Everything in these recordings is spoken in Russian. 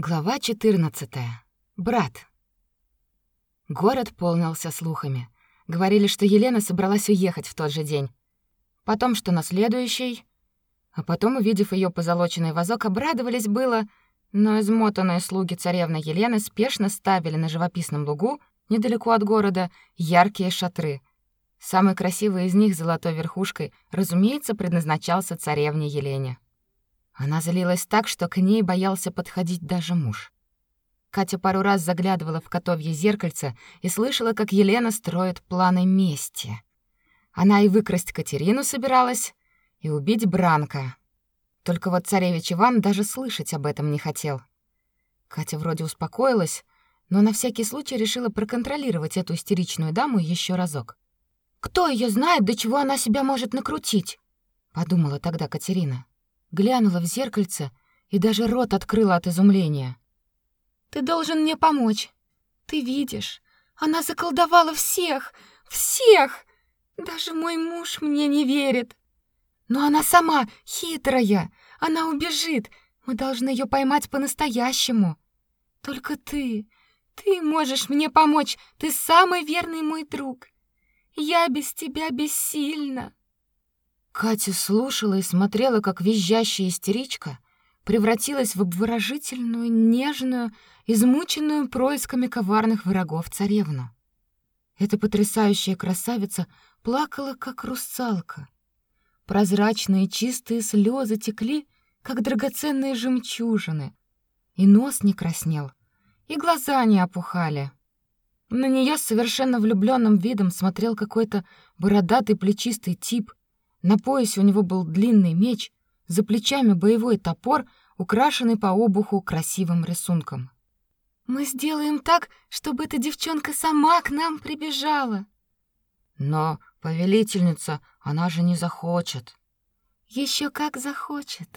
Глава 14. Брат. Город полнился слухами. Говорили, что Елена собралась уехать в тот же день. Потом, что на следующий. А потом, увидев ее позолоченный вазок, обрадовались было, но измотанные слуги царевны Елены спешно ставили на живописном лугу, недалеко от города, яркие шатры. Самый красивый из них, золотой верхушкой, разумеется, предназначался царевне Елене. Она злилась так, что к ней боялся подходить даже муж. Катя пару раз заглядывала в котовье зеркальце и слышала, как Елена строит планы мести. Она и выкрасть Катерину собиралась, и убить Бранка. Только вот царевич Иван даже слышать об этом не хотел. Катя вроде успокоилась, но на всякий случай решила проконтролировать эту истеричную даму еще разок. «Кто ее знает, до чего она себя может накрутить?» — подумала тогда Катерина глянула в зеркальце и даже рот открыла от изумления. «Ты должен мне помочь. Ты видишь, она заколдовала всех, всех! Даже мой муж мне не верит. Но она сама хитрая, она убежит. Мы должны ее поймать по-настоящему. Только ты, ты можешь мне помочь. Ты самый верный мой друг. Я без тебя бессильна». Катя слушала и смотрела, как визжащая истеричка превратилась в обворожительную, нежную, измученную происками коварных врагов царевну. Эта потрясающая красавица плакала, как русалка. Прозрачные чистые слезы текли, как драгоценные жемчужины, и нос не краснел, и глаза не опухали. На нее совершенно влюбленным видом смотрел какой-то бородатый плечистый тип на поясе у него был длинный меч, за плечами боевой топор, украшенный по обуху красивым рисунком. «Мы сделаем так, чтобы эта девчонка сама к нам прибежала». «Но, повелительница, она же не захочет». Еще как захочет.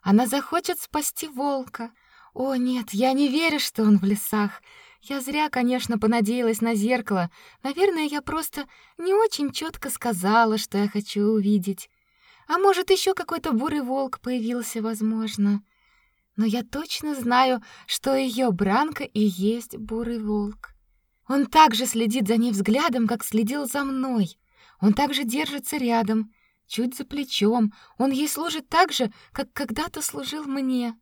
Она захочет спасти волка. О, нет, я не верю, что он в лесах. Я зря, конечно, понадеялась на зеркало. Наверное, я просто не очень четко сказала, что я хочу увидеть. А может, еще какой-то бурый волк появился, возможно. Но я точно знаю, что ее Бранка и есть бурый волк. Он также следит за ней взглядом, как следил за мной. Он также держится рядом, чуть за плечом. Он ей служит так же, как когда-то служил мне.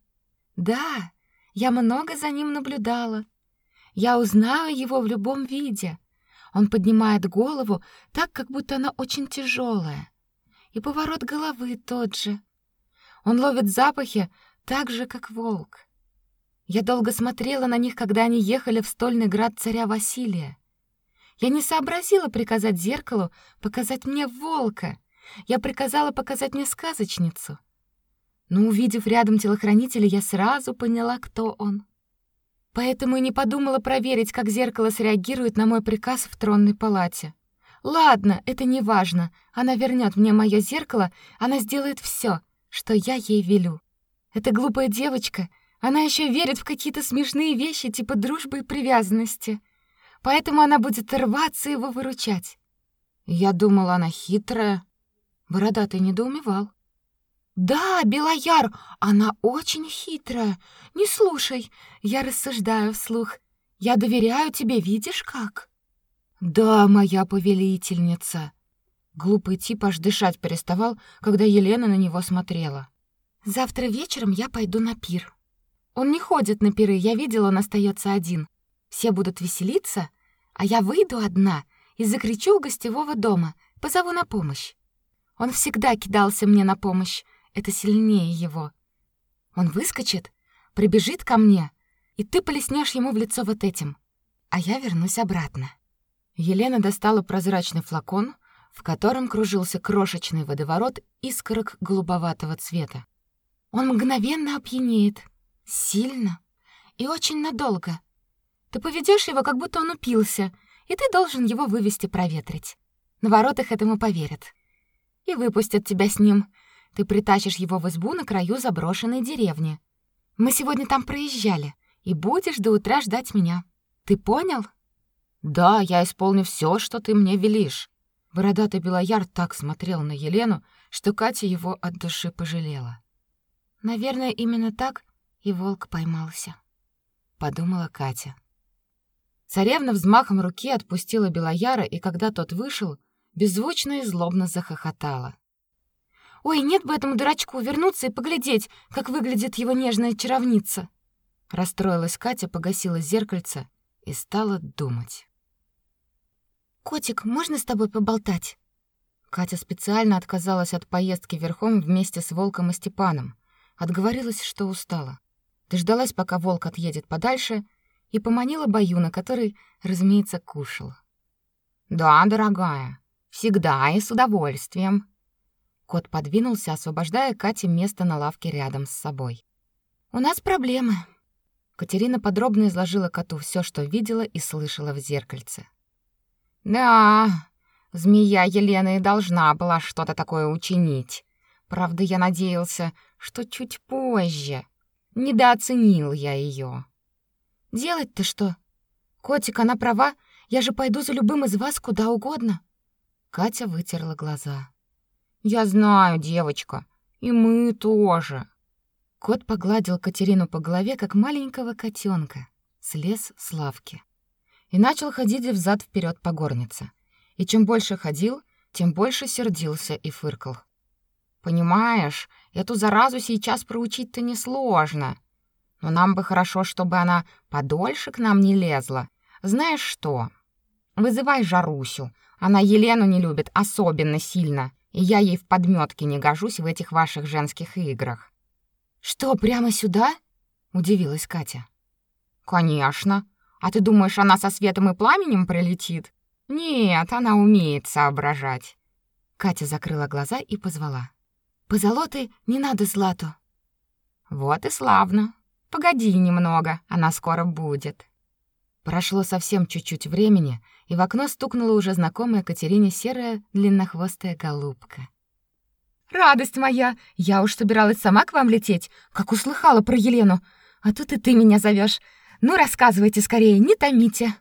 Да, я много за ним наблюдала. Я узнаю его в любом виде. Он поднимает голову так, как будто она очень тяжелая, И поворот головы тот же. Он ловит запахи так же, как волк. Я долго смотрела на них, когда они ехали в стольный град царя Василия. Я не сообразила приказать зеркалу показать мне волка. Я приказала показать мне сказочницу. Но увидев рядом телохранителя, я сразу поняла, кто он. Поэтому и не подумала проверить, как зеркало среагирует на мой приказ в тронной палате. Ладно, это не важно. Она вернет мне мое зеркало, она сделает все, что я ей велю. Эта глупая девочка, она еще верит в какие-то смешные вещи типа дружбы и привязанности. Поэтому она будет рваться его выручать. Я думала, она хитрая. Бородатый недоумевал. «Да, Белояр, она очень хитрая. Не слушай, я рассуждаю вслух. Я доверяю тебе, видишь как?» «Да, моя повелительница». Глупый тип аж дышать переставал, когда Елена на него смотрела. «Завтра вечером я пойду на пир. Он не ходит на пиры, я видела, он остается один. Все будут веселиться, а я выйду одна и закричу у гостевого дома, позову на помощь. Он всегда кидался мне на помощь, это сильнее его. Он выскочит, прибежит ко мне, и ты полеснешь ему в лицо вот этим, а я вернусь обратно. Елена достала прозрачный флакон, в котором кружился крошечный водоворот искорок голубоватого цвета. Он мгновенно опьянеет, сильно и очень надолго. Ты поведешь его, как будто он упился, и ты должен его вывести проветрить. На воротах этому поверят. И выпустят тебя с ним, ты притащишь его в избу на краю заброшенной деревни. Мы сегодня там проезжали, и будешь до утра ждать меня. Ты понял? Да, я исполню все, что ты мне велишь. Бородатый белояр так смотрел на Елену, что Катя его от души пожалела. Наверное, именно так и волк поймался. подумала Катя. Царевна взмахом руки отпустила Белояра, и когда тот вышел, беззвучно и злобно захохотала. Ой, нет бы этому дурачку вернуться и поглядеть, как выглядит его нежная чаровница. Расстроилась Катя, погасила зеркальце и стала думать. Котик, можно с тобой поболтать? Катя специально отказалась от поездки верхом вместе с Волком и Степаном. Отговорилась, что устала. Дождалась, пока Волк отъедет подальше, и поманила Баюна, который, разумеется, кушал. «Да, дорогая, всегда и с удовольствием», Кот подвинулся, освобождая Кате место на лавке рядом с собой. «У нас проблемы». Катерина подробно изложила коту все, что видела и слышала в зеркальце. «Да, змея Елена и должна была что-то такое учинить. Правда, я надеялся, что чуть позже. Недооценил я ее. «Делать-то что? Котик, она права. Я же пойду за любым из вас куда угодно». Катя вытерла глаза. Я знаю, девочка, и мы тоже. Кот погладил Катерину по голове, как маленького котенка, слез с лавки и начал ходить взад вперед по горнице. И чем больше ходил, тем больше сердился и фыркал. Понимаешь, эту заразу сейчас проучить-то несложно. Но нам бы хорошо, чтобы она подольше к нам не лезла. Знаешь что? Вызывай Жарусю. Она Елену не любит особенно сильно и я ей в подметке не гожусь в этих ваших женских играх. Что, прямо сюда? удивилась Катя. Конечно. А ты думаешь, она со светом и пламенем прилетит? Нет, она умеет соображать. Катя закрыла глаза и позвала: "Позолоты не надо злату". Вот и славно. Погоди немного, она скоро будет. Прошло совсем чуть-чуть времени, и в окно стукнула уже знакомая Катерине серая длиннохвостая голубка. «Радость моя! Я уж собиралась сама к вам лететь, как услыхала про Елену. А тут и ты меня зовешь. Ну, рассказывайте скорее, не томите».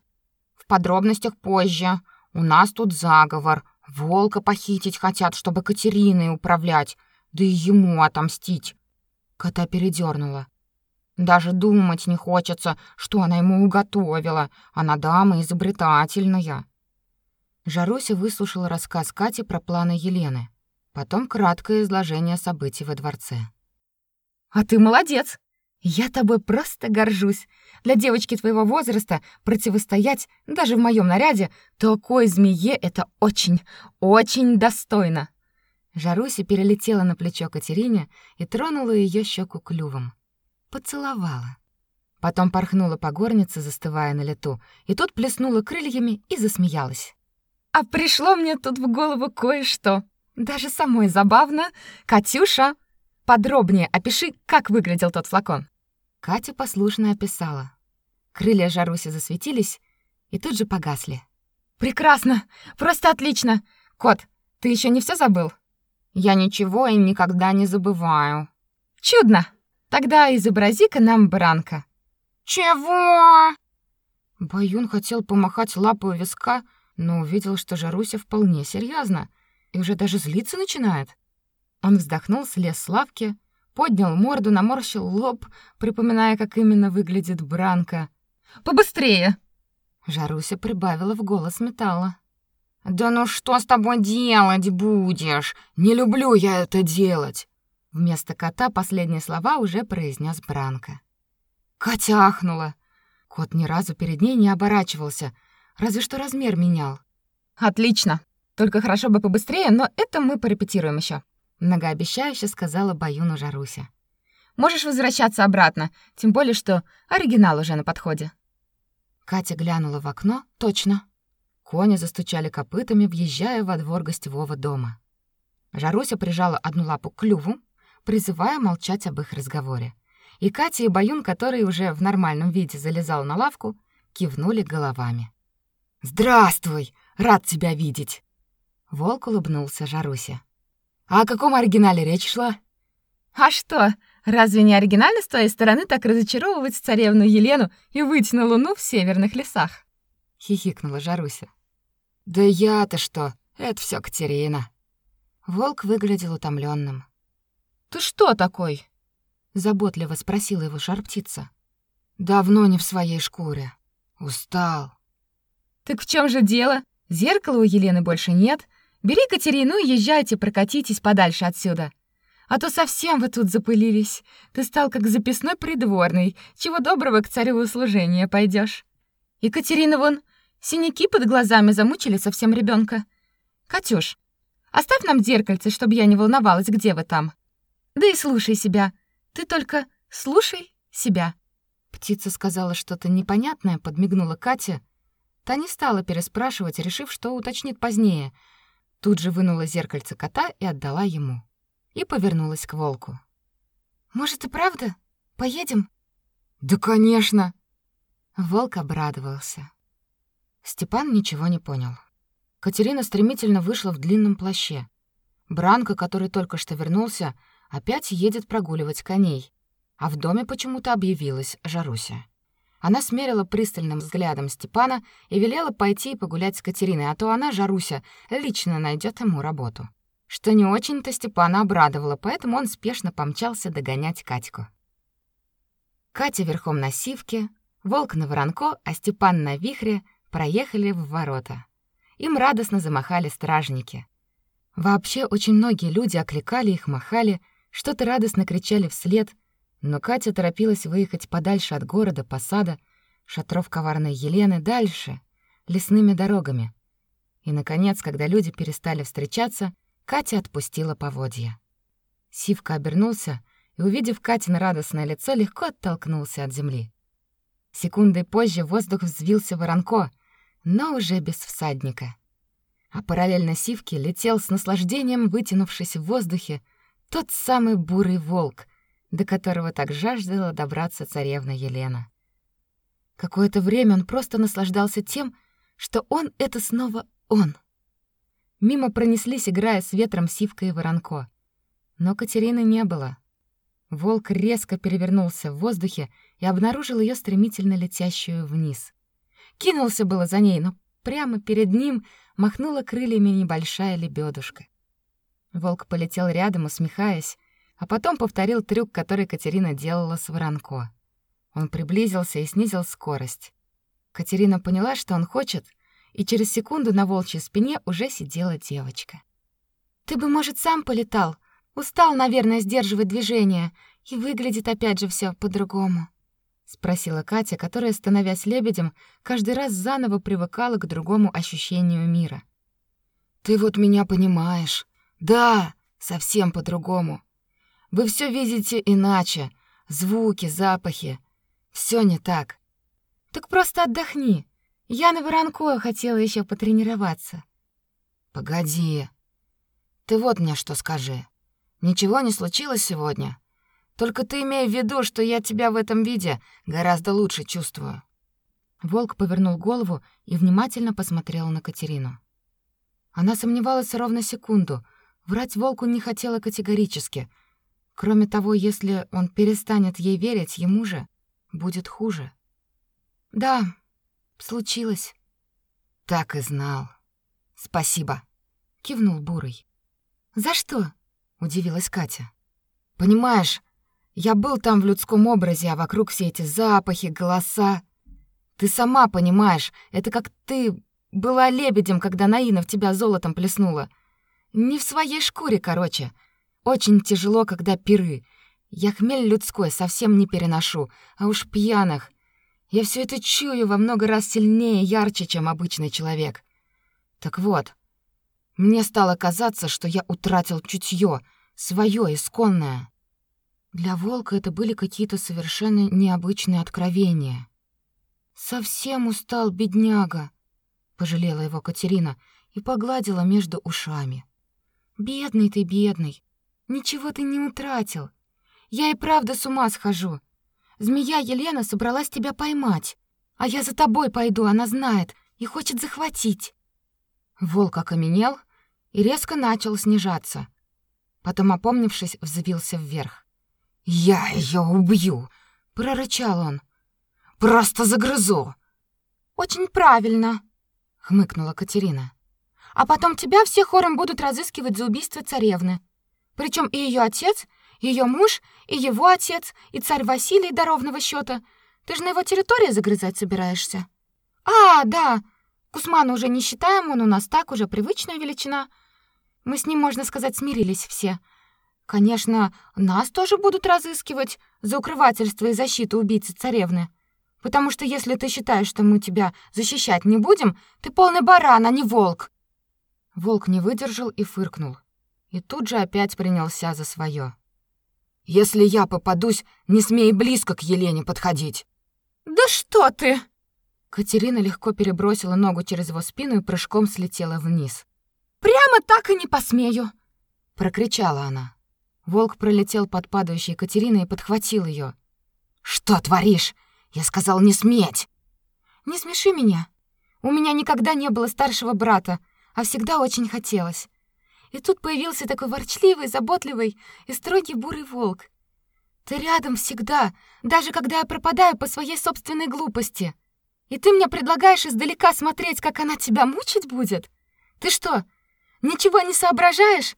«В подробностях позже. У нас тут заговор. Волка похитить хотят, чтобы Катериной управлять, да и ему отомстить». Кота передернула. Даже думать не хочется, что она ему уготовила. Она дама изобретательная. Жаруся выслушала рассказ Кати про планы Елены, потом краткое изложение событий во дворце. А ты молодец. Я тобой просто горжусь. Для девочки твоего возраста противостоять даже в моем наряде такой змее это очень, очень достойно. Жаруся перелетела на плечо Катерине и тронула ее щеку клювом поцеловала. Потом порхнула по горнице, застывая на лету, и тут плеснула крыльями и засмеялась. А пришло мне тут в голову кое-что. Даже самой забавно. Катюша, подробнее опиши, как выглядел тот флакон. Катя послушно описала. Крылья Жаруси засветились и тут же погасли. Прекрасно, просто отлично. Кот, ты еще не все забыл? Я ничего и никогда не забываю. Чудно. Тогда изобрази-ка нам Бранка. Чего? Баюн хотел помахать лапой у виска, но увидел, что Жаруся вполне серьезно и уже даже злиться начинает. Он вздохнул, слез с лавки, поднял морду, наморщил лоб, припоминая, как именно выглядит Бранка. Побыстрее. Жаруся прибавила в голос металла. Да ну что с тобой делать будешь? Не люблю я это делать. Вместо кота последние слова уже произнес Бранко. Катя ахнула. Кот ни разу перед ней не оборачивался, разве что размер менял. Отлично. Только хорошо бы побыстрее, но это мы порепетируем еще. многообещающе сказала Баюну Жаруся. Можешь возвращаться обратно, тем более что оригинал уже на подходе. Катя глянула в окно. Точно. Кони застучали копытами, въезжая во двор гостевого дома. Жаруся прижала одну лапу к клюву, призывая молчать об их разговоре. И Катя и Баюн, который уже в нормальном виде залезал на лавку, кивнули головами. «Здравствуй! Рад тебя видеть!» Волк улыбнулся Жарусе. «А о каком оригинале речь шла?» «А что, разве не оригинально с твоей стороны так разочаровывать царевну Елену и выйти на луну в северных лесах?» — хихикнула Жаруся. «Да я-то что? Это все Катерина». Волк выглядел утомленным. Ты что такой? заботливо спросила его жар-птица. Давно не в своей шкуре. Устал. Так в чем же дело? Зеркала у Елены больше нет. Бери Катерину и езжайте, прокатитесь подальше отсюда. А то совсем вы тут запылились. Ты стал как записной придворный. Чего доброго к царю услужения пойдешь. Екатерина вон, синяки под глазами замучили совсем ребенка. Катюш, оставь нам зеркальце, чтобы я не волновалась, где вы там. Да и слушай себя. Ты только слушай себя. Птица сказала что-то непонятное, подмигнула Катя. Та не стала переспрашивать, решив, что уточнит позднее. Тут же вынула зеркальце кота и отдала ему. И повернулась к волку. «Может, и правда? Поедем?» «Да, конечно!» Волк обрадовался. Степан ничего не понял. Катерина стремительно вышла в длинном плаще. Бранко, который только что вернулся, опять едет прогуливать коней а в доме почему-то объявилась Жаруся. Она смерила пристальным взглядом Степана и велела пойти погулять с Катериной, а то она, Жаруся, лично найдет ему работу. Что не очень-то Степана обрадовало, поэтому он спешно помчался догонять Катьку. Катя верхом на сивке, Волк на воронко, а Степан на вихре проехали в ворота. Им радостно замахали стражники. Вообще очень многие люди окликали их, махали, что-то радостно кричали вслед — но Катя торопилась выехать подальше от города, посада, шатров коварной Елены, дальше, лесными дорогами. И, наконец, когда люди перестали встречаться, Катя отпустила поводья. Сивка обернулся и, увидев Катина радостное лицо, легко оттолкнулся от земли. Секундой позже воздух взвился воронко, но уже без всадника. А параллельно Сивке летел с наслаждением, вытянувшись в воздухе, тот самый бурый волк — до которого так жаждала добраться царевна Елена. Какое-то время он просто наслаждался тем, что он — это снова он. Мимо пронеслись, играя с ветром Сивка и Воронко. Но Катерины не было. Волк резко перевернулся в воздухе и обнаружил ее стремительно летящую вниз. Кинулся было за ней, но прямо перед ним махнула крыльями небольшая лебедушка. Волк полетел рядом, усмехаясь, а потом повторил трюк, который Катерина делала с Воронко. Он приблизился и снизил скорость. Катерина поняла, что он хочет, и через секунду на волчьей спине уже сидела девочка. «Ты бы, может, сам полетал? Устал, наверное, сдерживать движение, и выглядит опять же все по-другому», — спросила Катя, которая, становясь лебедем, каждый раз заново привыкала к другому ощущению мира. «Ты вот меня понимаешь. Да, совсем по-другому. Вы все видите иначе. Звуки, запахи. Все не так. Так просто отдохни. Я на Воронко хотела еще потренироваться. Погоди. Ты вот мне что скажи. Ничего не случилось сегодня? Только ты имей в виду, что я тебя в этом виде гораздо лучше чувствую. Волк повернул голову и внимательно посмотрел на Катерину. Она сомневалась ровно секунду. Врать волку не хотела категорически — Кроме того, если он перестанет ей верить, ему же будет хуже. Да, случилось. Так и знал. Спасибо, кивнул Бурый. За что? удивилась Катя. Понимаешь, я был там в людском образе, а вокруг все эти запахи, голоса. Ты сама понимаешь, это как ты была лебедем, когда Наина в тебя золотом плеснула. Не в своей шкуре, короче. Очень тяжело, когда пиры. Я хмель людской совсем не переношу, а уж пьяных. Я все это чую во много раз сильнее и ярче, чем обычный человек. Так вот, мне стало казаться, что я утратил чутье, свое исконное. Для волка это были какие-то совершенно необычные откровения. Совсем устал бедняга, пожалела его Катерина и погладила между ушами. Бедный ты, бедный. Ничего ты не утратил. Я и правда с ума схожу. Змея Елена собралась тебя поймать, а я за тобой пойду, она знает, и хочет захватить. Волк окаменел и резко начал снижаться. Потом, опомнившись, взвился вверх. «Я ее убью!» — прорычал он. «Просто загрызу!» «Очень правильно!» — хмыкнула Катерина. «А потом тебя все хором будут разыскивать за убийство царевны. Причем и ее отец, ее муж, и его отец, и царь Василий до ровного счета. Ты же на его территории загрызать собираешься. А, да. Кусмана уже не считаем, он у нас так уже привычная величина. Мы с ним, можно сказать, смирились все. Конечно, нас тоже будут разыскивать за укрывательство и защиту убийцы царевны. Потому что если ты считаешь, что мы тебя защищать не будем, ты полный баран, а не волк. Волк не выдержал и фыркнул. И тут же опять принялся за свое. Если я попадусь, не смей близко к Елене подходить. Да что ты? Катерина легко перебросила ногу через его спину и прыжком слетела вниз. Прямо так и не посмею, прокричала она. Волк пролетел под падающей Катериной и подхватил ее. Что творишь? Я сказал не сметь. Не смеши меня. У меня никогда не было старшего брата, а всегда очень хотелось. И тут появился такой ворчливый, заботливый и строгий бурый волк. Ты рядом всегда, даже когда я пропадаю по своей собственной глупости. И ты мне предлагаешь издалека смотреть, как она тебя мучить будет? Ты что, ничего не соображаешь?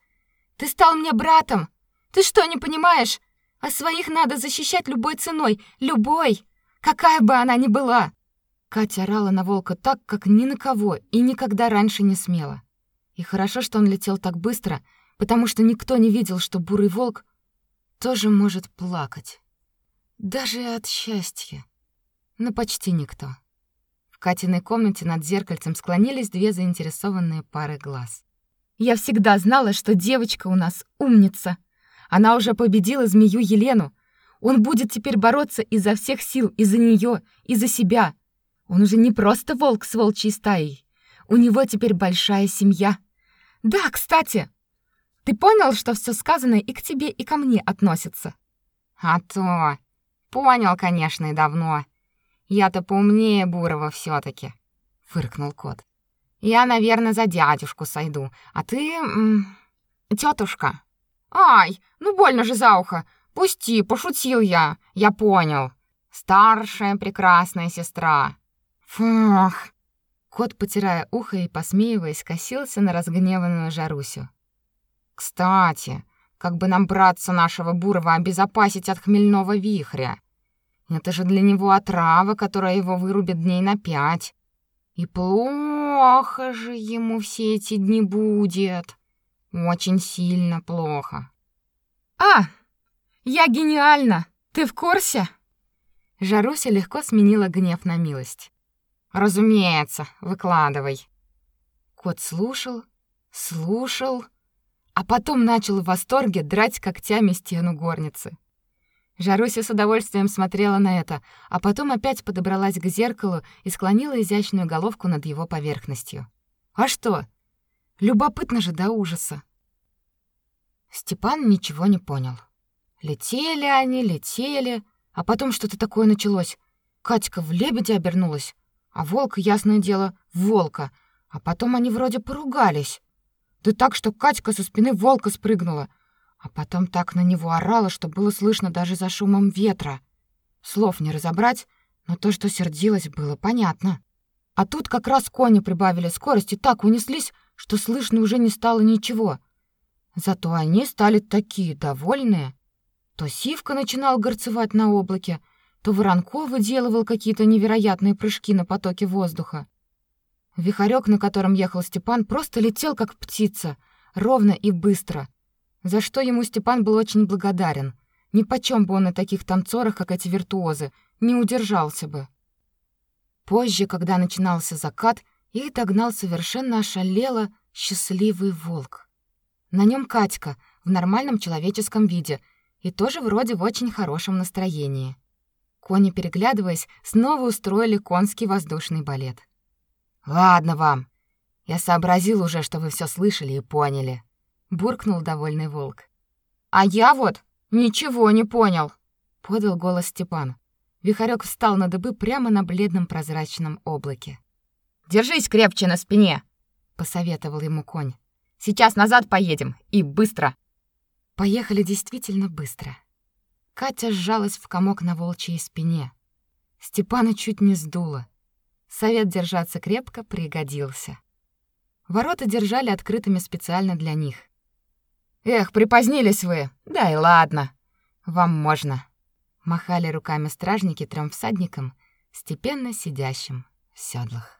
Ты стал мне братом. Ты что, не понимаешь? А своих надо защищать любой ценой, любой, какая бы она ни была. Катя орала на волка так, как ни на кого и никогда раньше не смела. И хорошо, что он летел так быстро, потому что никто не видел, что бурый волк тоже может плакать. Даже от счастья. Но почти никто. В Катиной комнате над зеркальцем склонились две заинтересованные пары глаз. Я всегда знала, что девочка у нас умница. Она уже победила змею Елену. Он будет теперь бороться изо всех сил и за нее, и за себя. Он уже не просто волк с волчьей стаей. У него теперь большая семья. Да, кстати, ты понял, что все сказанное и к тебе, и ко мне относится? А то. Понял, конечно, и давно. Я-то поумнее Бурова все таки фыркнул кот. Я, наверное, за дядюшку сойду, а ты тетушка. Ай, ну больно же за ухо. Пусти, пошутил я. Я понял. Старшая прекрасная сестра. Фух. Кот, потирая ухо и посмеиваясь, косился на разгневанную Жарусю. Кстати, как бы нам братца нашего Бурова обезопасить от хмельного вихря? Это же для него отрава, которая его вырубит дней на пять. И плохо же ему все эти дни будет. Очень сильно плохо. А, я гениальна. Ты в курсе? Жаруся легко сменила гнев на милость. Разумеется, выкладывай. Кот слушал, слушал, а потом начал в восторге драть когтями стену горницы. Жаруся с удовольствием смотрела на это, а потом опять подобралась к зеркалу и склонила изящную головку над его поверхностью. А что? Любопытно же до ужаса. Степан ничего не понял. Летели они, летели, а потом что-то такое началось. Катька в лебедя обернулась, а волк, ясное дело, волка. А потом они вроде поругались. Да так, что Катька со спины волка спрыгнула, а потом так на него орала, что было слышно даже за шумом ветра. Слов не разобрать, но то, что сердилась, было понятно. А тут как раз кони прибавили скорость и так унеслись, что слышно уже не стало ничего. Зато они стали такие довольные. То Сивка начинал горцевать на облаке, то Воронков выделывал какие-то невероятные прыжки на потоке воздуха. Вихарек, на котором ехал Степан, просто летел как птица, ровно и быстро. За что ему Степан был очень благодарен. Ни почем бы он на таких танцорах, как эти виртуозы, не удержался бы. Позже, когда начинался закат, их догнал совершенно ошалело счастливый волк. На нем Катька в нормальном человеческом виде и тоже вроде в очень хорошем настроении. Кони, переглядываясь, снова устроили конский воздушный балет. Ладно вам. Я сообразил уже, что вы все слышали и поняли, буркнул довольный волк. А я вот ничего не понял, подал голос Степан. Вихарёк встал на дыбы прямо на бледном прозрачном облаке. Держись крепче на спине, посоветовал ему конь. Сейчас назад поедем и быстро. Поехали действительно быстро. Катя сжалась в комок на волчьей спине. Степана чуть не сдуло. Совет держаться крепко пригодился. Ворота держали открытыми специально для них. Эх, припозднились вы. Да и ладно. Вам можно. Махали руками стражники трем всадникам, степенно сидящим в седлах.